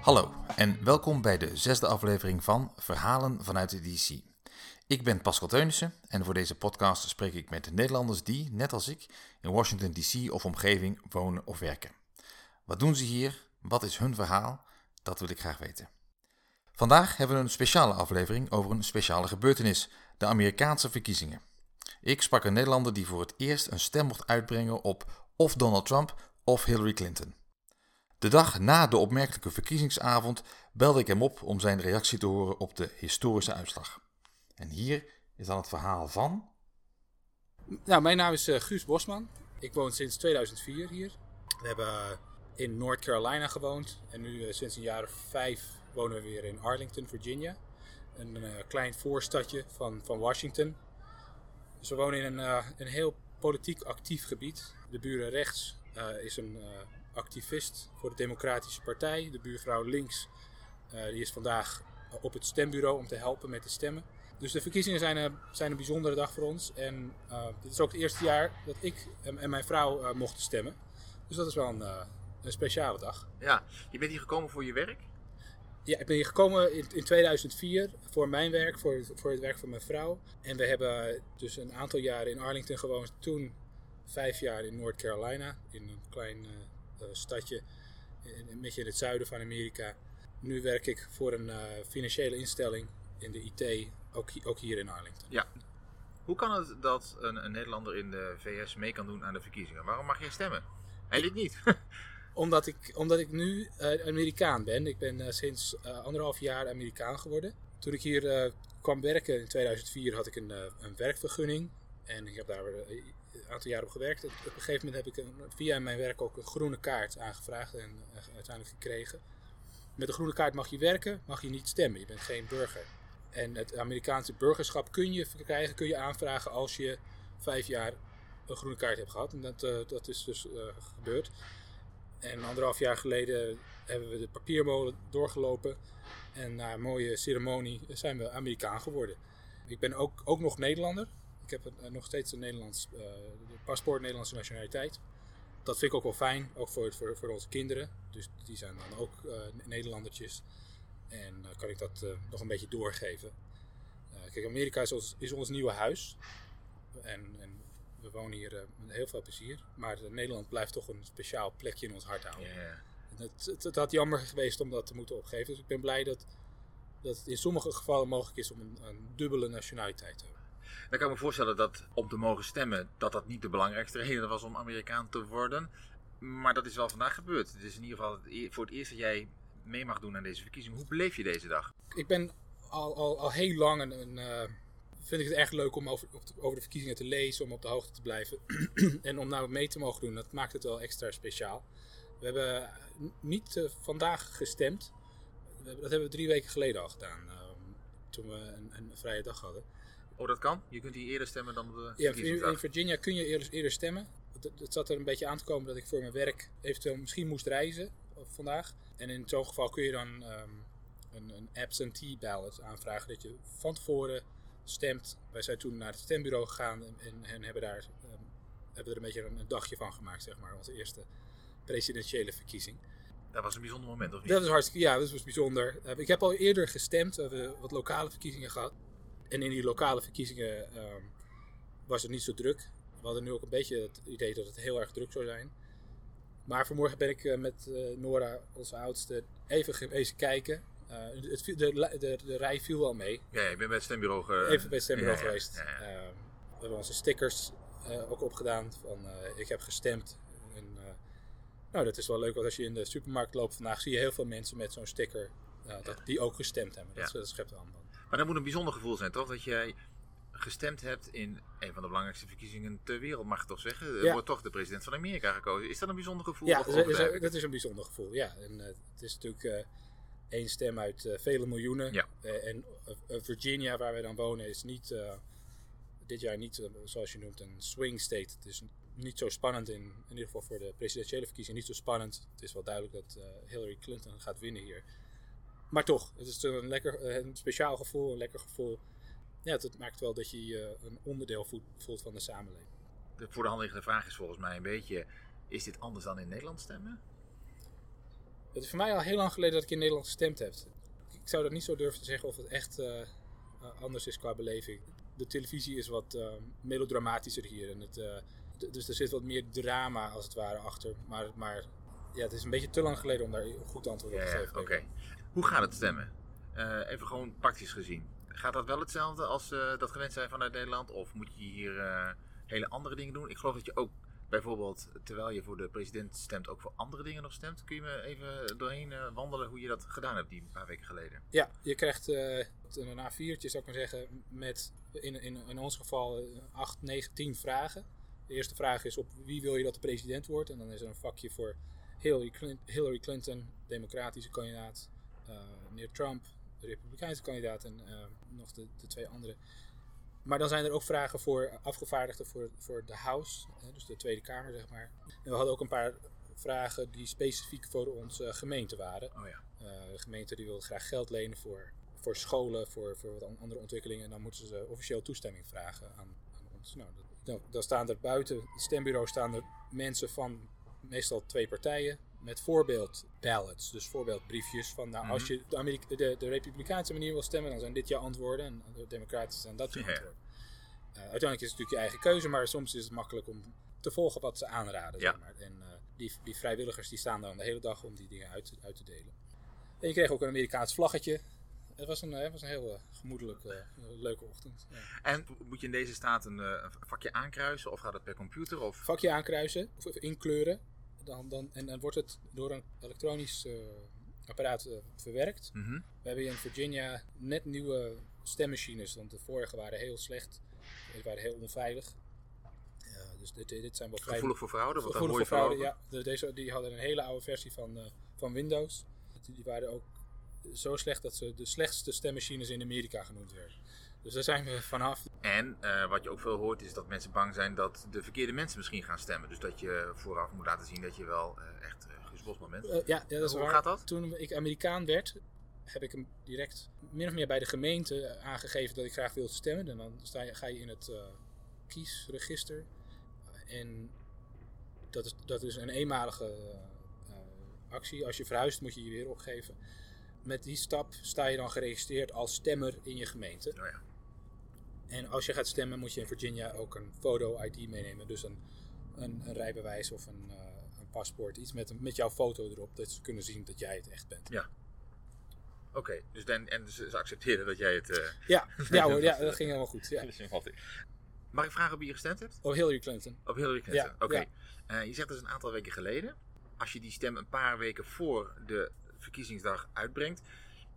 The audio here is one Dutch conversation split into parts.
Hallo en welkom bij de zesde aflevering van Verhalen vanuit de DC. Ik ben Pascal Teunissen en voor deze podcast spreek ik met Nederlanders die, net als ik, in Washington DC of omgeving wonen of werken. Wat doen ze hier? Wat is hun verhaal? Dat wil ik graag weten. Vandaag hebben we een speciale aflevering over een speciale gebeurtenis, de Amerikaanse verkiezingen. Ik sprak een Nederlander die voor het eerst een stem mocht uitbrengen op of Donald Trump of Hillary Clinton. De dag na de opmerkelijke verkiezingsavond belde ik hem op om zijn reactie te horen op de historische uitslag. En hier is dan het verhaal van. Nou, mijn naam is eh, Guus Bosman. Ik woon sinds 2004 hier. We hebben eh, in North Carolina gewoond en nu eh, sinds een jaar of vijf wonen we weer in Arlington, Virginia. Een klein voorstadje van, van Washington. Dus we wonen in een, een heel politiek actief gebied. De buren rechts is een activist voor de Democratische Partij. De buurvrouw links die is vandaag op het stembureau om te helpen met de stemmen. Dus de verkiezingen zijn, een- zijn een bijzondere dag voor ons. En eh, dit is ook het eerste jaar dat ik en, en mijn vrouw eh, mochten stemmen. Dus dat is wel een, eh, een speciale dag. Ja, je bent hier gekomen voor je werk? Ja, ik ben hier gekomen in, in 2004 voor mijn werk, voor, het- voor het werk van mijn vrouw. En we hebben dus een aantal jaren in Arlington gewoond. Toen vijf jaar in North Carolina, in een klein stadje, in, een beetje in het zuiden van Amerika. Nu werk ik voor een financiële instelling in de IT, ook, ook hier in Arlington. Ja. Hoe kan het dat een, een Nederlander in de VS mee kan doen aan de verkiezingen? Waarom mag jij stemmen? Hij dit niet. Omdat ik, omdat ik nu eh, Amerikaan ben. Ik ben eh, sinds eh, anderhalf jaar Amerikaan geworden. Toen ik hier kwam werken in 2004 had ik een, een werkvergunning. En ik heb daar een aantal jaar op gewerkt. Op een gegeven moment heb ik een, via mijn werk ook een groene kaart aangevraagd en uiteindelijk gekregen. Met een groene kaart mag je werken, mag je niet stemmen. Je bent geen burger. En het Amerikaanse burgerschap kun je verkrijgen, kun je aanvragen als je vijf jaar een groene kaart hebt gehad. En dat, eh, dat is dus eh, gebeurd. En anderhalf jaar geleden hebben we de papiermolen doorgelopen. En na een mooie ceremonie zijn we Amerikaan geworden. Ik ben ook, ook nog Nederlander. Ik heb een- nog steeds een Nederlands eh, paspoort, Nederlandse nationaliteit. Dat vind ik ook wel fijn, ook voor, voor, voor onze kinderen. Dus die zijn dan ook eh, Nederlandertjes. En eh, kan ik dat eh, nog een beetje doorgeven. Eh, kijk, Amerika is ons, is ons nieuwe huis. En, en we wonen hier met heel veel plezier. Maar Nederland blijft toch een speciaal plekje in ons hart houden. En Het, het, het had jammer geweest om dat te moeten opgeven. Dus ik ben blij dat, dat het in sommige gevallen mogelijk is om een, een dubbele nationaliteit te hebben. Dan kan ik me voorstellen dat om te mogen stemmen, dat dat niet de belangrijkste reden was om Amerikaan te worden. Maar dat is wel vandaag gebeurd. Het is in ieder geval e- voor het eerst dat jij mee mag doen aan deze verkiezingen. Hoe beleef je deze dag? Ik ben al, al, al heel lang een, een, eh, vind ik het erg leuk om over, over de verkiezingen te lezen, om op de hoogte te blijven. en om nou mee te mogen doen, dat maakt het wel extra speciaal. We hebben eh, niet eh, vandaag gestemd. Dat hebben we drie weken geleden al gedaan, toen we een, een vrije dag hadden. Oh, dat kan? Je kunt hier eerder stemmen dan op de Ja, in, in Virginia kun je eerder, eerder stemmen. Het, het zat er een beetje aan te komen dat ik voor mijn werk eventueel misschien moest reizen vandaag. En in zo'n geval kun je dan ehm, een, een absentee ballot aanvragen. Dat je van tevoren stemt. Wij zijn toen naar het stembureau gegaan en, en, en hebben daar ehm, hebben er een beetje een, een dagje van gemaakt, zeg maar. Onze eerste presidentiële verkiezing. Dat was een bijzonder moment, of niet? Dat is hartstikke, ja, dat was bijzonder. Eh, ik heb al eerder gestemd, we hebben wat lokale verkiezingen gehad. En in die lokale verkiezingen ehm, was het niet zo druk. We hadden nu ook een beetje het idee dat het heel erg druk zou zijn. Maar vanmorgen ben ik eh, met eh, Nora, onze oudste, even geweest kijken. Eh, het, de, de, de, de rij viel wel mee. Ja, ik ben bij het stembureau ge... Even bij het stembureau Ja, geweest. ja, ja. We hebben onze stickers ook opgedaan van ik heb gestemd. En, nou, dat is wel leuk, want als je in de supermarkt loopt vandaag zie je heel veel mensen met zo'n sticker dat, die ook gestemd hebben. Dat, dat schept wel. Maar dat moet een bijzonder gevoel zijn, toch? Dat jij gestemd hebt in een van de belangrijkste verkiezingen ter wereld, mag ik toch zeggen? Er Ja. wordt toch de president van Amerika gekozen. Is dat een bijzonder gevoel? Ja, dat is, dat een bijzonder gevoel. Ja, en eh, het is natuurlijk eh, één stem uit eh, vele miljoenen. Ja. En Virginia, waar wij dan wonen, is niet. dit jaar niet, zoals je noemt, een swing state. Het is niet zo spannend, in, in ieder geval voor de presidentiële verkiezingen, niet zo spannend. Het is wel duidelijk dat Hillary Clinton gaat winnen hier. Maar toch, het is een, lekker, een speciaal gevoel, een lekker gevoel. Ja, het, maakt wel dat je je een onderdeel voelt, van de samenleving. De voor de hand liggende vraag is volgens mij een beetje: is dit anders dan in Nederland stemmen? Het is voor mij al heel lang geleden dat ik in Nederland gestemd heb. Ik zou dat niet zo durven te zeggen of het echt anders is qua beleving. De televisie is wat melodramatischer hier. En het, dus er zit wat meer drama als het ware achter. Maar, maar ja, het is een beetje te lang geleden om daar een goed antwoord op te geven. Oké. Hoe gaat het stemmen? Uh, even gewoon praktisch gezien. Gaat dat wel hetzelfde als uh, dat gewend zijn vanuit Nederland? Of moet je hier uh, hele andere dingen doen? Ik geloof dat je ook bijvoorbeeld, terwijl je voor de president stemt, ook voor andere dingen nog stemt. Kun je me even doorheen wandelen hoe je dat gedaan hebt die paar weken geleden? Ja, je krijgt een A4'tje, zou ik maar zeggen, met in, in, in ons geval 8, 9, 10 vragen. De eerste vraag is op wie wil je dat de president wordt? En dan is er een vakje voor Hillary Clinton, democratische kandidaat. Meneer Trump, de republikeinse kandidaat en uh, nog de, de, twee andere. Maar dan zijn er ook vragen voor afgevaardigden voor, voor de House, hè, dus de Tweede Kamer zeg maar. En we hadden ook een paar vragen die specifiek voor onze gemeente waren. Oh ja. de gemeente die wil graag geld lenen voor, voor scholen, voor, voor wat andere ontwikkelingen. En dan moeten ze officieel toestemming vragen aan, aan ons. Nou, dat, dan staan er buiten het stembureau staan er mensen van meestal twee partijen met voorbeeldballots, dus voorbeeldbriefjes van nou, als mhm. je de, Amerika de, de, Republikeinse manier wil stemmen, dan zijn dit je antwoorden en de Democratische zijn dat je antwoorden. Uh, uiteindelijk is het natuurlijk je eigen keuze, maar soms is het makkelijk om te volgen wat ze aanraden. Ja. Zeg maar. En uh, die, die, vrijwilligers die staan dan de hele dag om die dingen uit, uit te delen. En je kreeg ook een Amerikaans vlaggetje het was een, het was een heel gemoedelijke, uh, leuke ochtend. Ja. En moet je in deze staat een, vakje aankruisen of gaat het per computer? Of? Vakje aankruisen of inkleuren. Dan, dan, en dan wordt het door een elektronisch apparaat verwerkt. Mm -hmm. We hebben hier in Virginia net nieuwe stemmachines, want de vorige waren heel slecht. Die waren heel onveilig. dus dit, dit zijn wel vrij... Gevoelig voor fraude? Wat Gevoelig voor fraude, ja. De, deze, die hadden een hele oude versie van, van Windows. Die waren ook zo slecht dat ze de slechtste stemmachines in Amerika genoemd werden. Dus daar zijn we vanaf. En uh, wat je ook veel hoort is dat mensen bang zijn dat de verkeerde mensen misschien gaan stemmen. Dus dat je vooraf moet laten zien dat je wel uh, echt uh, Guus Bosman bent. ja, ja, dat is Hoe waar. gaat dat? Toen ik Amerikaan werd, heb ik hem direct min of meer bij de gemeente aangegeven dat ik graag wilde stemmen. En dan sta je, ga je in het kiesregister. En dat is, dat is een eenmalige actie. Als je verhuist moet je je weer opgeven met die stap sta je dan geregistreerd als stemmer in je gemeente. Oh ja. En als je gaat stemmen moet je in Virginia ook een foto-ID meenemen. Dus een, een, een rijbewijs of een, uh, een paspoort. Iets met, met jouw foto erop. Dat ze kunnen zien dat jij het echt bent. Ja. Oké, okay, dus dan, en ze, accepteren dat jij het... Uh... Ja, ja, hoor, ja, dat ging helemaal goed. Ja. Mag ik vragen op wie je gestemd hebt? Op Hillary Clinton. Op Hillary Clinton, Ja, oké. ja. Uh, je zegt dus een aantal weken geleden. Als je die stem een paar weken voor de verkiezingsdag uitbrengt.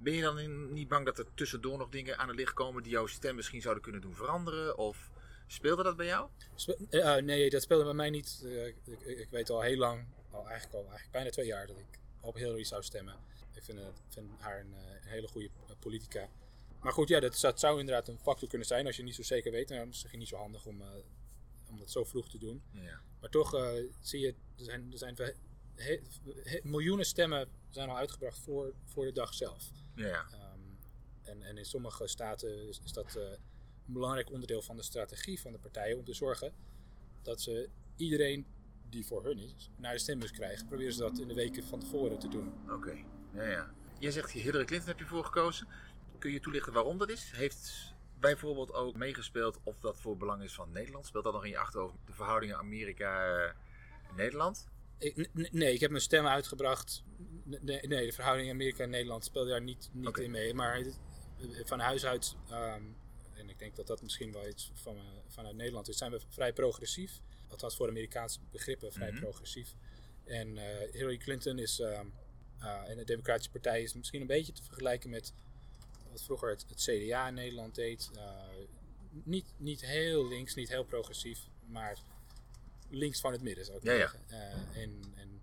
Ben je dan niet bang dat er tussendoor nog dingen aan het licht komen die jouw stem misschien zouden kunnen doen veranderen? Of speelde dat bij jou? Spe- uh, nee, dat speelde bij mij niet. Uh, ik, ik, weet al heel lang, al eigenlijk al eigenlijk bijna twee jaar, dat ik op Hillary zou stemmen. Ik vind, uh, vind haar een, een, hele goede politica. Maar goed, ja, dat, dat, zou inderdaad een factor kunnen zijn als je niet zo zeker weet. Nou, dan is het misschien niet zo handig om, om dat zo vroeg te doen. Ja. Maar toch zie je, er zijn, er zijn he, he, miljoenen stemmen zijn al uitgebracht voor, voor de dag zelf. Ja. Um, en, en in sommige staten is, is dat uh, een belangrijk onderdeel van de strategie van de partijen om te zorgen dat ze iedereen die voor hun is naar de stembus krijgen. Proberen ze dat in de weken van tevoren te doen. Oké, okay. ja, ja. Jij zegt Hillary Clinton heb je voor gekozen. Kun je toelichten waarom dat is? Heeft bijvoorbeeld ook meegespeeld of dat voor belang is van Nederland? Speelt dat nog in je achterhoofd de verhoudingen Amerika-Nederland? Ik, nee, ik heb mijn stem uitgebracht. Nee, nee, de verhouding Amerika en Nederland speelde daar niet, niet okay. in mee. Maar van huis uit, um, en ik denk dat dat misschien wel iets van, uh, vanuit Nederland is, zijn we vrij progressief. Althans voor Amerikaanse begrippen vrij Mhm. mm -hmm. progressief. En uh, Hillary Clinton is, um, uh, en de Democratische Partij is misschien een beetje te vergelijken met wat vroeger het, het CDA in Nederland deed. Niet, niet heel links, niet heel progressief, maar links van het midden zou ik ja, zeggen. Ja. Uh, en, en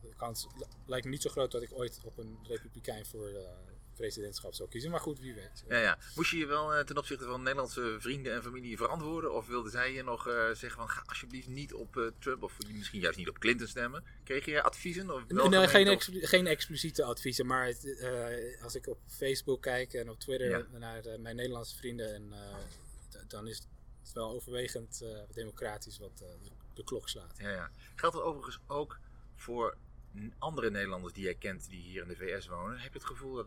de kans li- lijkt me niet zo groot dat ik ooit op een republikein voor eh, presidentschap zou kiezen. Maar goed, wie weet. Ja, ja. Moest je je wel eh, ten opzichte van Nederlandse vrienden en familie verantwoorden? Of wilden zij je nog eh, zeggen van ga alsjeblieft niet op eh, Trump of misschien juist niet op Clinton stemmen? Kreeg je adviezen? Of wel Nee, geen, of- geen expliciete adviezen, maar het, eh, als ik op Facebook kijk en op Twitter Ja. naar eh, mijn Nederlandse vrienden, en, eh, dan is het wel overwegend eh, democratisch wat eh, de, de klok slaat. Ja, ja. Geldt dat overigens ook voor andere Nederlanders die jij kent die hier in de VS wonen? Heb je het gevoel dat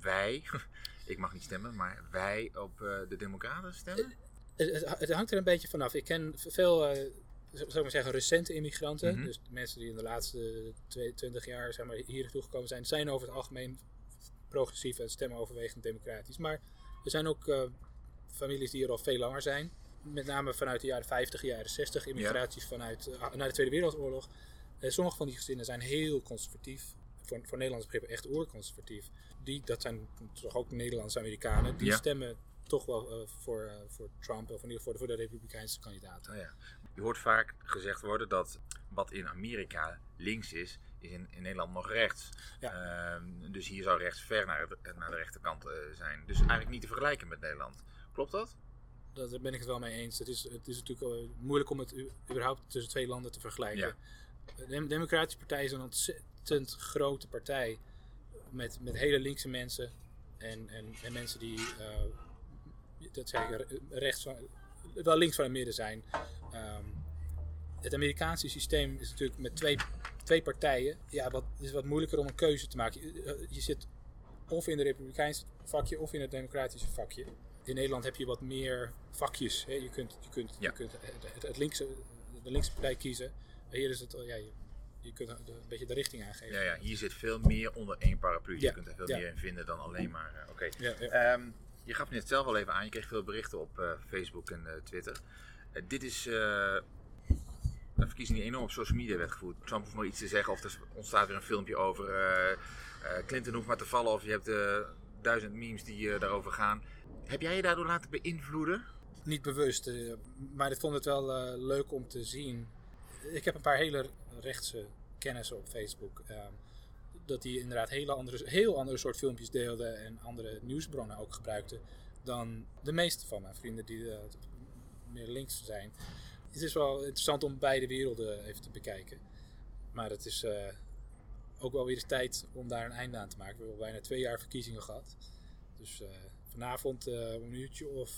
wij, ik mag niet stemmen, maar wij op eh, de Democraten stemmen? Het, het- hangt er een beetje vanaf. Ik ken veel, zou ik maar zeggen, recente immigranten. Mhm. Dus mensen die in de laatste twee- 20 jaar zeg maar, hier naartoe gekomen zijn, zijn over het algemeen progressief en stemmen overwegend democratisch. Maar er zijn ook families die er al veel langer zijn. Met name vanuit de jaren 50, jaren 60, immigraties vanuit eh, na de Tweede Wereldoorlog. Eh, sommige van die gezinnen zijn heel conservatief. Voor, voor Nederlandse begrippen echt oerconservatief. Die, dat zijn toch ook Nederlandse Amerikanen. Die Ja. stemmen toch wel eh, voor, voor Trump of in ieder geval voor de Republikeinse kandidaten. Nou ja. Je hoort vaak gezegd worden dat wat in Amerika links is, is in, in Nederland nog rechts. Ehm, dus hier zou rechts ver naar, naar de rechterkant zijn. Dus eigenlijk niet te vergelijken met Nederland. Klopt dat? Dat- Daar ben ik het wel mee eens. Het is, het is natuurlijk moeilijk om het überhaupt tussen twee landen te vergelijken. De Dem- Democratische Partij is een ontzettend grote partij. Met, met hele linkse mensen. En, en, en mensen die, eh, dat zeg ik, re- rechts van, wel links van het midden zijn. Ehm, het Amerikaanse systeem is natuurlijk met twee, twee partijen. Ja, wat, het is wat moeilijker om een keuze te maken. Je, eh, je zit of in het Republikeinse vakje of in het Democratische vakje. In Nederland heb je wat meer vakjes. Hè? Je kunt, je kunt, Ja. je kunt het, het, het linkse, de linkse partij kiezen. Hier is het, eh, ja, je, je kunt een beetje de richting aangeven. Ja, ja, hier zit veel meer onder één paraplu. Je kunt er veel ja. meer in vinden dan alleen maar. eh, Oké. Ehm, je gaf net zelf al even aan, je kreeg veel berichten op eh, Facebook en eh, Twitter. Eh, dit is. eh een verkiezing die enorm op social media werd gevoerd. Trump hoeft maar iets te zeggen of er ontstaat weer een filmpje over. eh, eh, Clinton hoeft maar te vallen of je hebt eh, duizend memes die eh, daarover gaan. Heb jij je daardoor laten beïnvloeden? Niet bewust, eh, maar ik vond het wel eh, leuk om te zien. Ik heb een paar hele rechtse kennissen op Facebook. ehm, dat die inderdaad hele andere, heel andere soort filmpjes deelden en andere nieuwsbronnen ook gebruikten dan de meeste van mijn vrienden die eh, meer links zijn. Het is wel interessant om beide werelden even te bekijken. Maar het is ook wel weer eens tijd om daar een einde aan te maken. We hebben bijna twee jaar verkiezingen gehad. Dus vanavond eh, om een uurtje of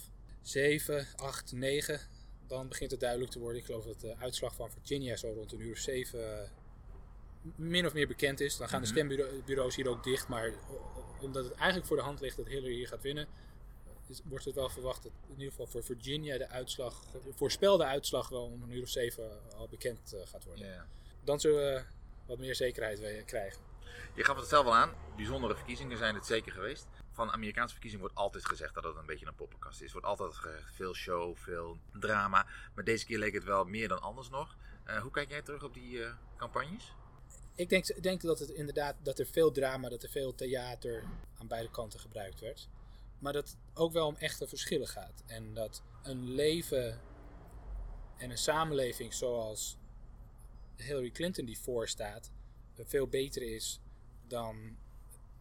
7, 8, 9. Dan begint het duidelijk te worden. Ik geloof dat de uitslag van Virginia zo rond een uur of 7 eh, min of meer bekend is. Dan gaan de Mhm. stembureaus hier ook dicht. Maar omdat het eigenlijk voor de hand ligt dat Hillary hier gaat winnen, wordt het wel verwacht dat in ieder geval voor Virginia de uitslag, de voorspelde uitslag wel om een uur of 7 al bekend eh, gaat worden. Dan zullen we wat meer zekerheid krijgen. Je gaf het zelf al aan, bijzondere verkiezingen zijn het zeker geweest. Van Amerikaanse verkiezingen wordt altijd gezegd dat het een beetje een poppenkast is. Wordt altijd veel show, veel drama. Maar deze keer leek het wel meer dan anders nog. Eh, hoe kijk jij terug op die eh, campagnes? Ik denk, denk dat het inderdaad dat er veel drama, dat er veel theater aan beide kanten gebruikt werd. Maar dat het ook wel om echte verschillen gaat. En dat een leven en een samenleving zoals Hillary Clinton die voorstaat, veel beter is dan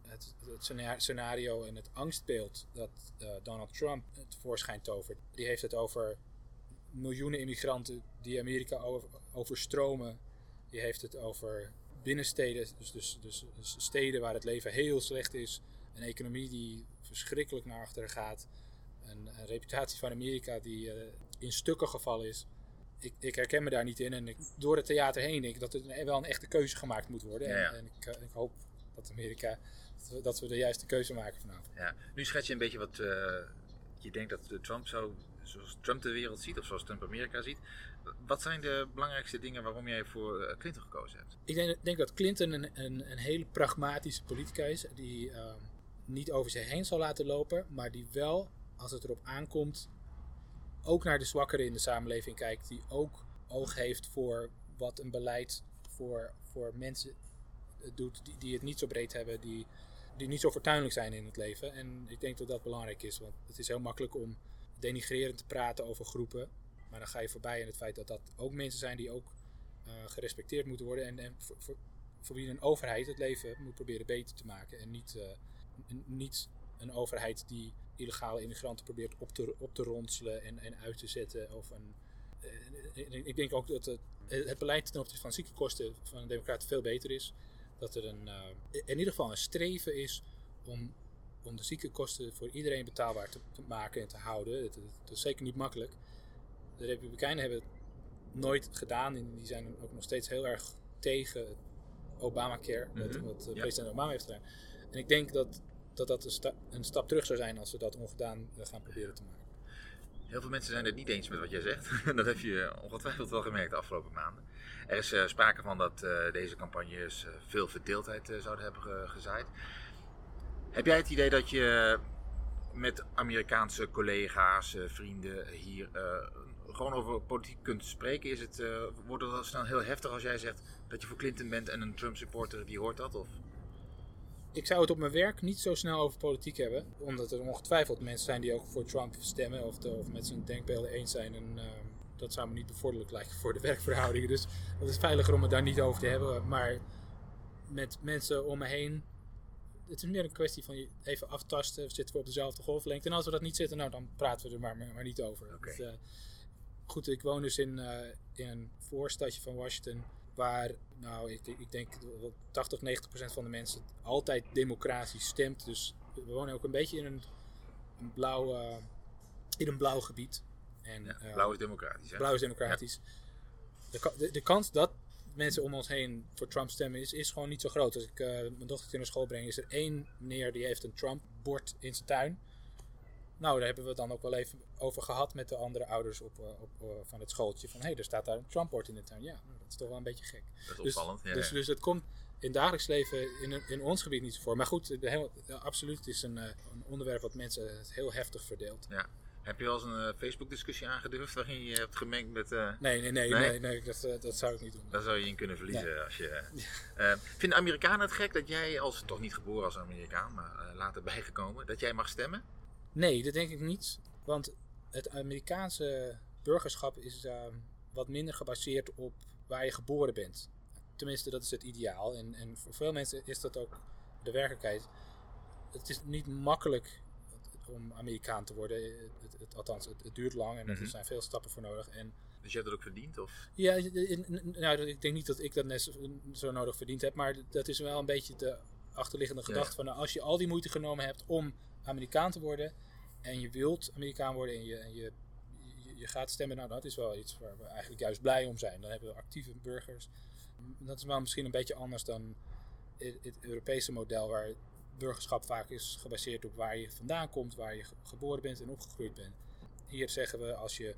het, het scena- scenario en het angstbeeld dat eh, Donald Trump tevoorschijn tovert. Die heeft het over miljoenen immigranten die Amerika over, overstromen. Die heeft het over binnensteden, dus, dus, dus, dus steden waar het leven heel slecht is. Een economie die verschrikkelijk naar achteren gaat. Een, een reputatie van Amerika die eh, in stukken gevallen is. Ik, ik herken me daar niet in. En ik, door het theater heen denk ik dat er wel een echte keuze gemaakt moet worden. Ja, En, ja. en ik, eh, ik hoop dat Amerika, dat we, de juiste keuze maken vanavond. Ja, nu schets je een beetje wat eh, je denkt dat eh, Trump zoals Trump de wereld ziet, of zoals Trump Amerika ziet. Wat zijn de belangrijkste dingen waarom jij voor eh, Clinton gekozen hebt? Ik denk, denk dat Clinton een, een, een hele pragmatische politica is. Die ehm, niet over zich heen zal laten lopen. Maar die wel, als het erop aankomt, ook naar de zwakkeren in de samenleving kijkt. Die ook oog heeft voor wat een beleid voor, voor mensen doet die, die het niet zo breed hebben. Die, die niet zo fortuinlijk zijn in het leven. En ik denk dat dat belangrijk is. Want het is heel makkelijk om denigrerend te praten over groepen. Maar dan ga je voorbij aan het feit dat dat ook mensen zijn die ook eh, gerespecteerd moeten worden. En, en voor, voor, wie een overheid het leven moet proberen beter te maken. En niet, uh, niet een overheid die illegale immigranten probeert op te, op te ronselen en, en uit te zetten. Of een, uh, ik denk ook dat het, het beleid ten opzichte van ziekenkosten van de Democraten veel beter is. Dat er een, uh, in ieder geval een streven is om, om de ziekenkosten voor iedereen betaalbaar te, te maken en te houden. Dat, dat, is zeker niet makkelijk. De Republikeinen hebben het nooit gedaan en die zijn ook nog steeds heel erg tegen Obamacare, mm -hmm. wat, wat ja. president Obama heeft gedaan. En ik denk dat dat, dat een, sta een, stap terug zou zijn als we dat ongedaan gaan proberen te maken. Heel veel mensen zijn het niet eens met wat jij zegt. dat heb je ongetwijfeld wel gemerkt de afgelopen maanden. Er is uh, sprake van dat uh, deze campagnes veel verdeeldheid zouden hebben gezaaid. Heb jij het idee dat je met Amerikaanse collega's, vrienden hier gewoon over politiek kunt spreken? Is het, wordt het al snel heel heftig als jij zegt dat je voor Clinton bent en een Trump supporter die hoort dat? Of? Ik zou het op mijn werk niet zo snel over politiek hebben, omdat er ongetwijfeld mensen zijn die ook voor Trump stemmen of, de, of met zijn denkbeelden eens zijn. En uh, dat zou me niet bevorderlijk lijken voor de werkverhoudingen. Dus het is veiliger om het daar niet over te hebben. Maar met mensen om me heen, het is meer een kwestie van even aftasten. Zitten we op dezelfde golflengte? En als we dat niet zitten, nou dan praten we er maar, maar niet over. Okay. Dus, uh, goed, ik woon dus in, uh, in een voorstadje van Washington waar, nou, ik, ik denk 80, 90 procent van de mensen altijd democratisch stemt. Dus we wonen ook een beetje in een, een blauw, uh, in een blauw gebied. En, ja, blauw is democratisch. Hè? Blauw is democratisch. Ja. De, de, de, kans dat mensen om ons heen voor Trump stemmen is, is gewoon niet zo groot. Als ik uh, mijn dochter naar school breng, is er één meneer die heeft een Trump-bord in zijn tuin. Nou, daar hebben we het dan ook wel even over gehad met de andere ouders op, op, van het schooltje. Van hé, hey, er staat daar een Trump-bord in de tuin. Ja, dat is toch wel een beetje gek. Dat is dus, opvallend, ja. Dus, dus het komt in dagelijks leven in, in ons gebied niet voor. Maar goed, heel, absoluut is een, een onderwerp wat mensen heel heftig verdeelt. Ja. Heb je wel eens een uh, Facebook-discussie aangedurfd waarin je hebt gemengd met... Uh... Nee, nee, nee, nee? nee, nee dat, uh, dat zou ik niet doen. Daar zou je in kunnen verliezen nee. als je... vinden Amerikanen het gek dat jij, als toch niet geboren als Amerikaan, maar later bijgekomen, dat jij mag stemmen? Nee, dat denk ik niet. Want het Amerikaanse burgerschap is uh, wat minder gebaseerd op waar je geboren bent. Tenminste, dat is het ideaal. En, en voor veel mensen is dat ook de werkelijkheid. Het is niet makkelijk om Amerikaan te worden. Het, het, althans, het, het, duurt lang en mm -hmm. er zijn veel stappen voor nodig. En, dus je hebt dat ook verdiend? Of? Ja, nou, ik denk niet dat ik dat net zo, zo, nodig verdiend heb. Maar dat is wel een beetje de achterliggende gedachte ja. van... Nou, als je al die moeite genomen hebt om Amerikaan te worden en je wilt Amerikaan worden en je, en je, je, gaat stemmen, nou dat is wel iets waar we eigenlijk juist blij om zijn. Dan hebben we actieve burgers. Dat is wel misschien een beetje anders dan het, Europese model waar burgerschap vaak is gebaseerd op waar je vandaan komt, waar je geboren bent en opgegroeid bent. Hier zeggen we als je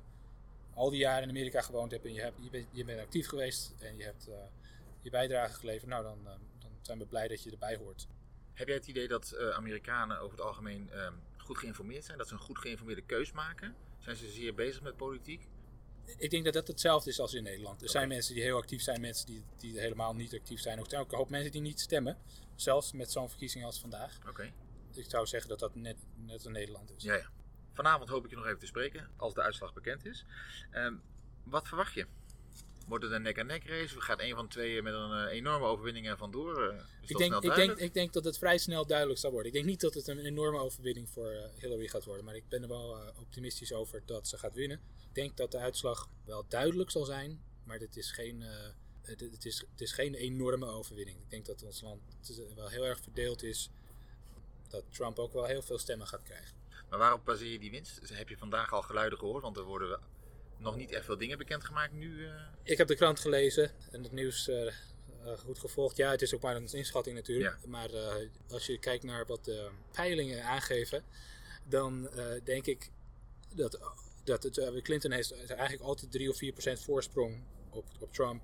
al die jaren in Amerika gewoond hebt en je, hebt, je, bent, actief geweest en je hebt uh, je bijdrage geleverd, nou dan, uh, dan zijn we blij dat je erbij hoort. Heb jij het idee dat uh, Amerikanen over het algemeen goed geïnformeerd zijn, dat ze een goed geïnformeerde keus maken? Zijn ze zeer bezig met politiek? Ik denk dat dat hetzelfde is als in Nederland. Er okay. zijn mensen die heel actief zijn, mensen die, die helemaal niet actief zijn. Ook een hoop mensen die niet stemmen. Zelfs met zo'n verkiezing als vandaag. Okay. Ik zou zeggen dat dat net, net in Nederland is. Ja, ja. Vanavond hoop ik je nog even te spreken, als de uitslag bekend is. Um, wat verwacht je? Wordt het een nek-aan-nek race? Of gaat een van de twee met een uh, enorme overwinning er vandoor? Uh, ik, denk, ik, denk, ik denk dat het vrij snel duidelijk zal worden. Ik denk niet dat het een enorme overwinning voor uh, Hillary gaat worden. Maar ik ben er wel optimistisch over dat ze gaat winnen. Ik denk dat de uitslag wel duidelijk zal zijn. Maar het is geen, het, is, het is geen enorme overwinning. Ik denk dat ons land wel heel erg verdeeld is. Dat Trump ook wel heel veel stemmen gaat krijgen. Maar waarop baseer je die winst? Heb je vandaag al geluiden gehoord? Want er worden nog niet echt veel dingen bekendgemaakt nu? Uh... Ik heb de krant gelezen en het nieuws uh, uh, goed gevolgd. Ja, het is ook maar een inschatting natuurlijk. Ja. Maar als je kijkt naar wat de peilingen aangeven, dan denk ik dat, dat het, Clinton heeft eigenlijk altijd 3 of 4 procent voorsprong op, op Trump.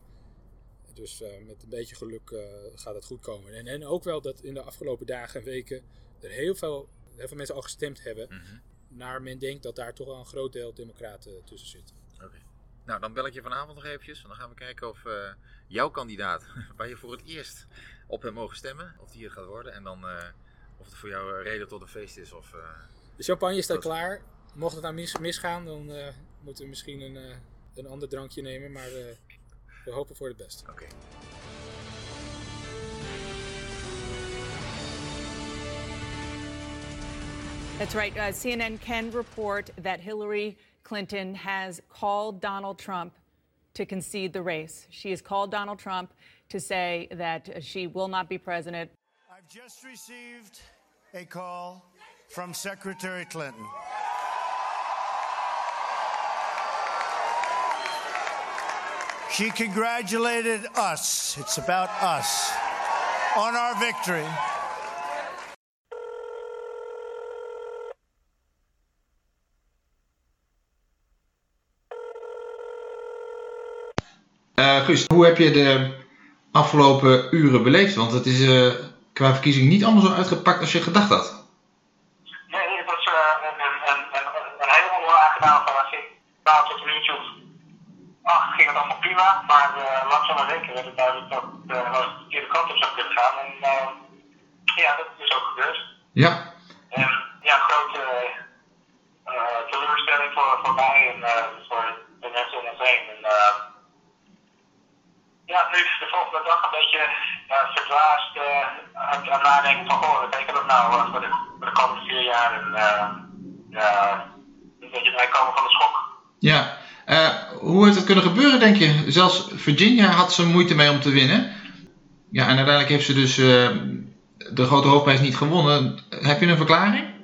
Dus met een beetje geluk gaat het goed komen. En, en ook wel dat in de afgelopen dagen en weken er heel veel, heel veel mensen al gestemd hebben. Mm -hmm. Naar men denkt dat daar toch wel een groot deel democraten tussen zitten. Oké. Nou, dan bel ik je vanavond nog eventjes. En dan gaan we kijken of eh, jouw kandidaat, waar je voor het eerst op hebt mogen stemmen, of die er gaat worden. En dan eh, of het voor jou reden tot een feest is. Of, eh, de champagne staat klaar. Mocht het nou mis, misgaan, dan moeten we misschien een, een ander drankje nemen. Maar we hopen voor het beste. Oké. That's right. Uh, CNN can report that Hillary Clinton has called Donald Trump to concede the race. She has called Donald Trump to say that she will not be president. I've just received a call from Secretary Clinton. She congratulated us, it's about us, on our victory. Guus, hoe heb je de afgelopen uren beleefd? Want het is uh, qua verkiezing niet allemaal zo uitgepakt als je gedacht had. Nee, het was uh, een, een, een, een hele onaangenaam verrassing. Nou, tot een uurtje of acht ging het allemaal prima, maar langzaam maar zeker werd het duidelijk dat uh, de verkeerde kant op zou kunnen gaan. En ja, dat is ook gebeurd. Ja. En ja, grote teleurstelling voor, voor mij en voor de mensen om ons heen. En, ja, nu is de volgende dag een beetje uh, verdwaasd uh, aan, aan nadenken van, goh, wat betekent dat nou uh, voor, de, voor de komende vier jaar? En ja, een beetje het komen van de schok. Ja, hoe heeft het kunnen gebeuren, denk je? Zelfs Virginia had ze moeite mee om te winnen. Ja, en uiteindelijk heeft ze dus de grote hoofdprijs niet gewonnen. Heb je een verklaring?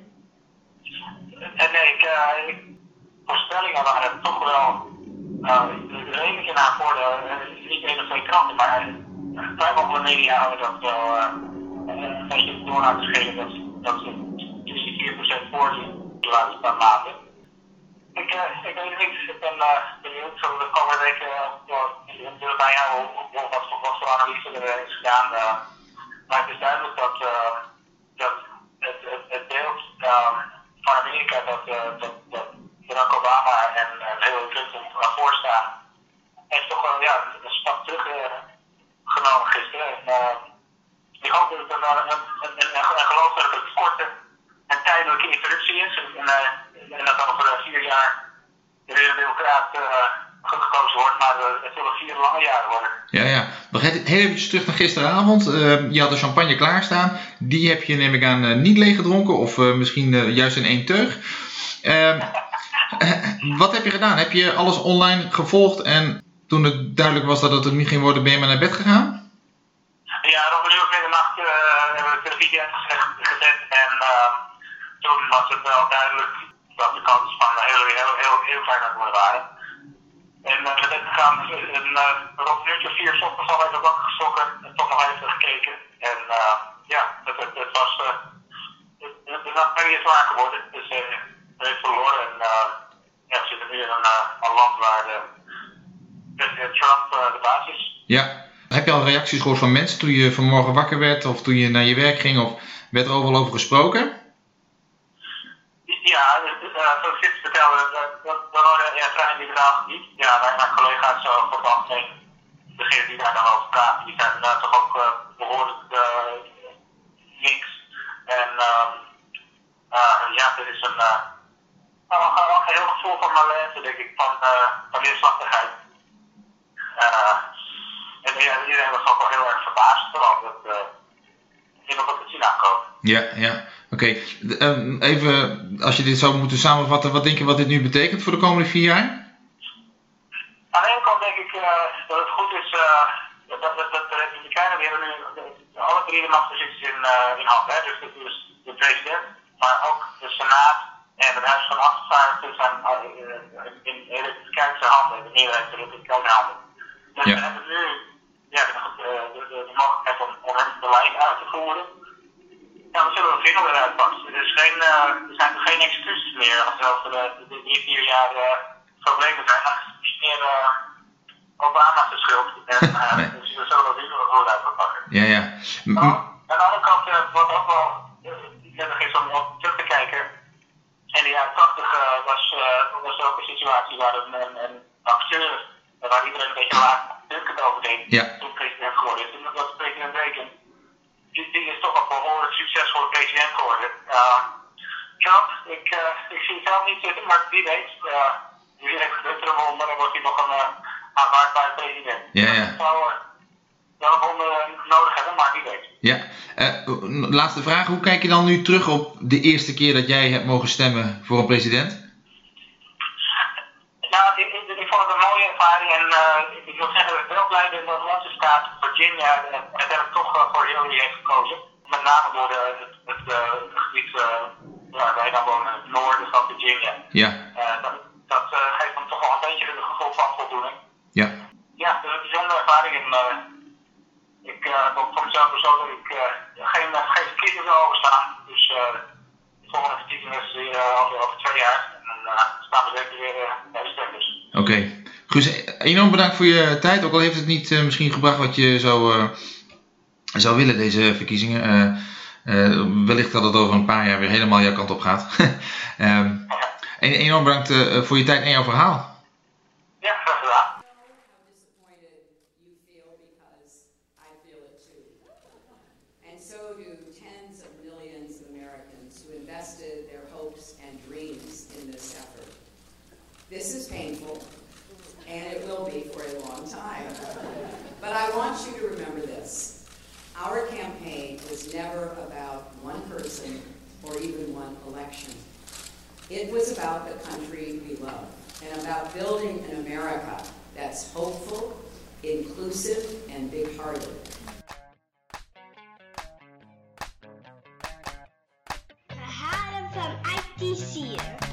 nee, ik, ik, voorspellingen waren toch wel redelijk in haar voordeel twee kranten, maar alle media hadden dat wel een beetje door laten schelen dat, dat ze tussen 4% voor die de laatste paar maanden. Ik, ik weet niet, ik ben uh, benieuwd zo de komende weken uh, door bijhouden wat, wat, wat voor analyse er is gedaan. Maar het is duidelijk dat, dat het, het, het beeld van Amerika dat, dat, dat Barack Obama en, en Hillary Clinton voor staan, heeft toch wel ja, een stap terug uh, genomen gisteren. En, uh, ik hoop dat het een, een, een, een, een het korte en tijdelijke interruptie is. En, en, en dat over vier jaar weer een democraat gekozen wordt, maar het zullen vier lange jaren worden. Ja, ja. Nog heel eventjes terug naar gisteravond. je had de champagne klaarstaan. Die heb je, neem ik aan, niet leeg gedronken of misschien juist in één teug. Wat heb je gedaan? Heb je alles online gevolgd en toen het duidelijk was dat het er niet ging worden, ben je maar naar bed gegaan? Ja, rond een uur of middernacht uh, hebben we de televisie uitgezet en uh, toen was het wel duidelijk dat de kansen van heel, heel, heel, heel fijn het waren. En uh, we zijn gegaan en uh, rond een uurtje of vier ochtends al even wakker gestokken en toch nog even gekeken. En uh, ja, het, het, het was, uh, het, zwaar geworden. Dus uh, we hebben verloren en uh, ja, we zitten nu in een, een land waar de Trump uh, de baas is. Ja. Heb je al reacties gehoord van mensen toen je vanmorgen wakker werd of toen je naar je werk ging of werd er overal over gesproken? Ja, uh, zoals ik vertelde, dat worden ja, vrij liberaal niet. Ja, mijn, mijn collega's zo voor het algemeen, degenen die daar dan over praten, die zijn uh, toch ook uh, behoorlijk links. En ja, er is een, een, een heel gevoel van malaise, denk ik, van, van neerslachtigheid. Uh, en ja, iedereen was ook wel heel erg verbaasd vooral dat je nog wat te zien aankomt. Ja, ja. Oké, okay. um, even als je dit zou moeten samenvatten, wat denk je wat dit nu betekent voor de komende vier jaar? Aan de ene kant denk ik uh, dat het goed is dat, dat, dat de Republikeinen die hebben nu alle drie de machtsposities in, in handen. Dus dat is de president, maar ook de Senaat en het Huis van Afgevaardigden zijn in, in Republikeinse handen, de meerderheid van de Republikeinse handen. Dus Ja. we hebben nu ja, de, de, de, de mogelijkheid om, om het beleid uit te voeren. Ja, we zullen wel zien hoe het uitpakt. Er, is geen, uh, er zijn geen excuses meer als er over de, de, die vier jaar uh, problemen zijn. Dan is het niet meer uh, Obama's de schuld. En, Nee. Dus we zullen wel zien hoe het uit gaat pakken. Ja, ja. M- Nou, aan de andere kant, wat ook wel nuttig is om op terug te kijken. In de jaren 80 uh, was, was er ook een situatie waar een, een, een acteur, uh, waar iedereen een beetje laag het over deed, Ja. toen president geworden is. En dat was president Reagan. Die, die is toch een behoorlijk succesvolle president geworden. Uh, Trump, ik, uh, ik zie het zelf niet zitten, maar wie weet. Uh, wie heeft gebeurt er een wonder, dan wordt hij nog een uh, aanvaardbare president. Ja, ja. Dat zou, wel ronde nodig hebben, maar wie weet. Ja, laatste vraag. Hoe kijk je dan nu terug op de eerste keer dat jij hebt mogen stemmen voor een president? Nou, ik, ik, ik vond het een mooie ervaring en uh, ik wil zeggen dat ik wel blij ben dat onze staat, Virginia, uiteindelijk toch uh, voor Hillary heeft gekozen. Met name door de, het, gebied waar wij dan wonen, het noorden van Virginia. Ja. dat dat geeft me toch wel een beetje een gevoel van voldoening. Ja. Ja, dat is een bijzondere ervaring en ik uh, voor mezelf zo dat ik geen, geen verkiezingen wil overstaan. Dus de volgende verkiezingen is weer over, over twee jaar. En dan staan we zeker weer bij de stemmers. Oké. Okay. Enorm bedankt voor je tijd. Ook al heeft het niet misschien gebracht wat je zou, zou willen, deze verkiezingen. wellicht dat het over een paar jaar weer helemaal jouw kant op gaat. um, enorm bedankt voor je tijd en jouw verhaal. I want you to remember this. Our campaign was never about one person or even one election. It was about the country we love and about building an America that's hopeful, inclusive, and big hearted. Verhalen van ITC.